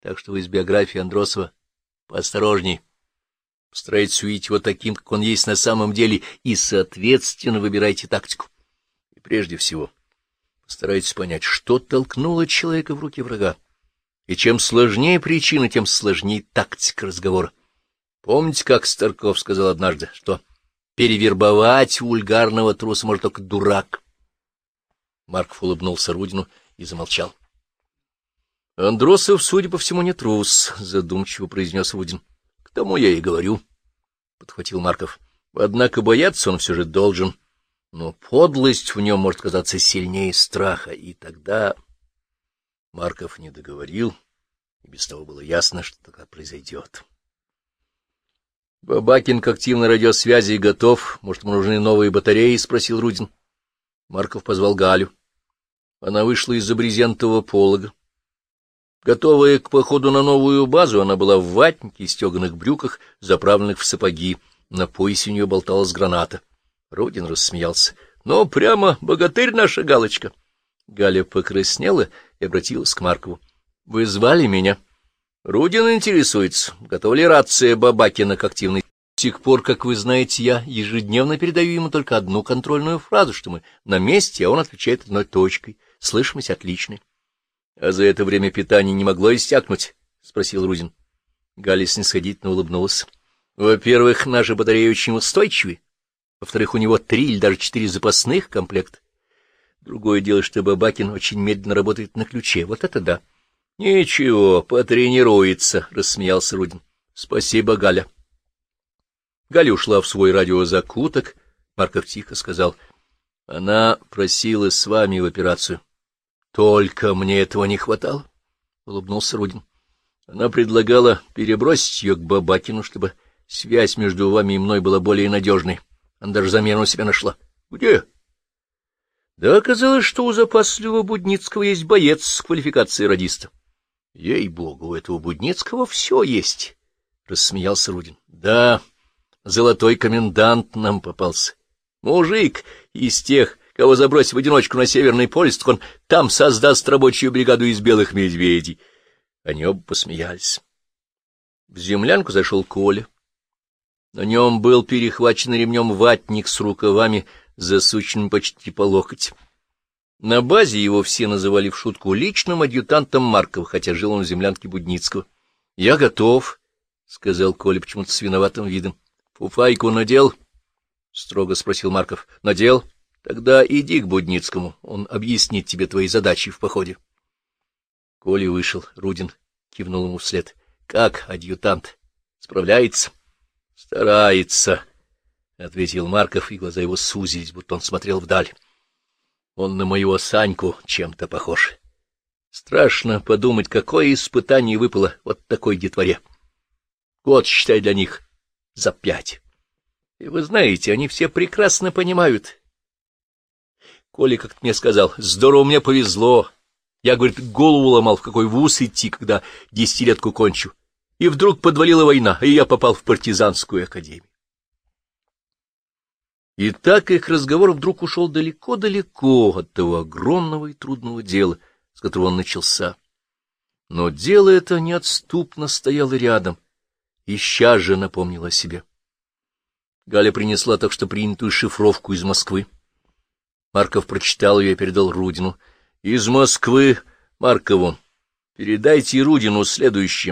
так что вы из биографии Андросова поосторожней. Постарайтесь увидеть его таким, как он есть на самом деле, и, соответственно, выбирайте тактику. И прежде всего, постарайтесь понять, что толкнуло человека в руки врага. И чем сложнее причина, тем сложнее тактика разговора. Помните, как Старков сказал однажды, что перевербовать вульгарного труса может только дурак? Марков улыбнулся Рудину и замолчал. — Андросов, судя по всему, не трус, — задумчиво произнес Рудин. — К тому я и говорю, — подхватил Марков. — Однако бояться он все же должен. Но подлость в нем может казаться сильнее страха, и тогда... Марков не договорил, и без того было ясно, что тогда произойдет. — Бабакин к активной радиосвязи готов. Может, ему нужны новые батареи? — спросил Рудин. Марков позвал Галю. Она вышла из-за брезентового полога. Готовая к походу на новую базу, она была в ватнике и стеганых брюках, заправленных в сапоги. На поясе у нее болталась граната. Родин рассмеялся. — Ну, прямо богатырь наша Галочка. Галя покраснела и обратилась к Маркову. — Вы звали меня? — Рудин интересуется, готова ли рация Бабакина к активной. С тех пор, как вы знаете, я ежедневно передаю ему только одну контрольную фразу, что мы на месте, а он отвечает одной точкой. Слышимость отличная. — А за это время питание не могло иссякнуть? — спросил Рудин. Галя снисходительно улыбнулась. — Во-первых, наши батареи очень устойчивы. Во-вторых, у него три или даже четыре запасных комплекта. Другое дело, что Бабакин очень медленно работает на ключе. Вот это да. — Ничего, потренируется, — рассмеялся Рудин. — Спасибо, Галя. Галя ушла в свой радиозакуток. Марков тихо сказал. — Она просила с вами в операцию. — Только мне этого не хватало, — улыбнулся Рудин. Она предлагала перебросить ее к Бабакину, чтобы связь между вами и мной была более надежной. Она даже замену себя нашла. — Где? — да оказалось, что у запасливого Будницкого есть боец с квалификацией радиста. — Ей-богу, у этого Будницкого все есть, — рассмеялся Рудин. — Да, золотой комендант нам попался. Мужик из тех, кого забросить в одиночку на Северный полюс, так он там создаст рабочую бригаду из белых медведей. Они оба посмеялись. В землянку зашел Коля. На нем был перехвачен ремнем ватник с рукавами, засученным почти по локоть. На базе его все называли в шутку личным адъютантом Маркова, хотя жил он в землянке Будницкого. — Я готов, — сказал Коля почему-то с виноватым видом. — Фуфайку надел? — строго спросил Марков. — Надел? Тогда иди к Будницкому, он объяснит тебе твои задачи в походе. Коля вышел, Рудин кивнул ему вслед. — Как, адъютант? Справляется? — Старается, — ответил Марков, и глаза его сузились, будто он смотрел вдаль. Он на моего Саньку чем-то похож. Страшно подумать, какое испытание выпало вот такой детворе. Год, считай, для них за пять. И вы знаете, они все прекрасно понимают. Коля как-то мне сказал, здорово мне повезло. Я, говорит, голову ломал, в какой вуз идти, когда десятилетку кончу. И вдруг подвалила война, и я попал в партизанскую академию. И так их разговор вдруг ушел далеко-далеко от того огромного и трудного дела, с которого он начался. Но дело это неотступно стояло рядом, и сейчас же напомнило о себе. Галя принесла так что принятую шифровку из Москвы. Марков прочитал ее и передал Рудину. — Из Москвы Маркову. Передайте Рудину следующее.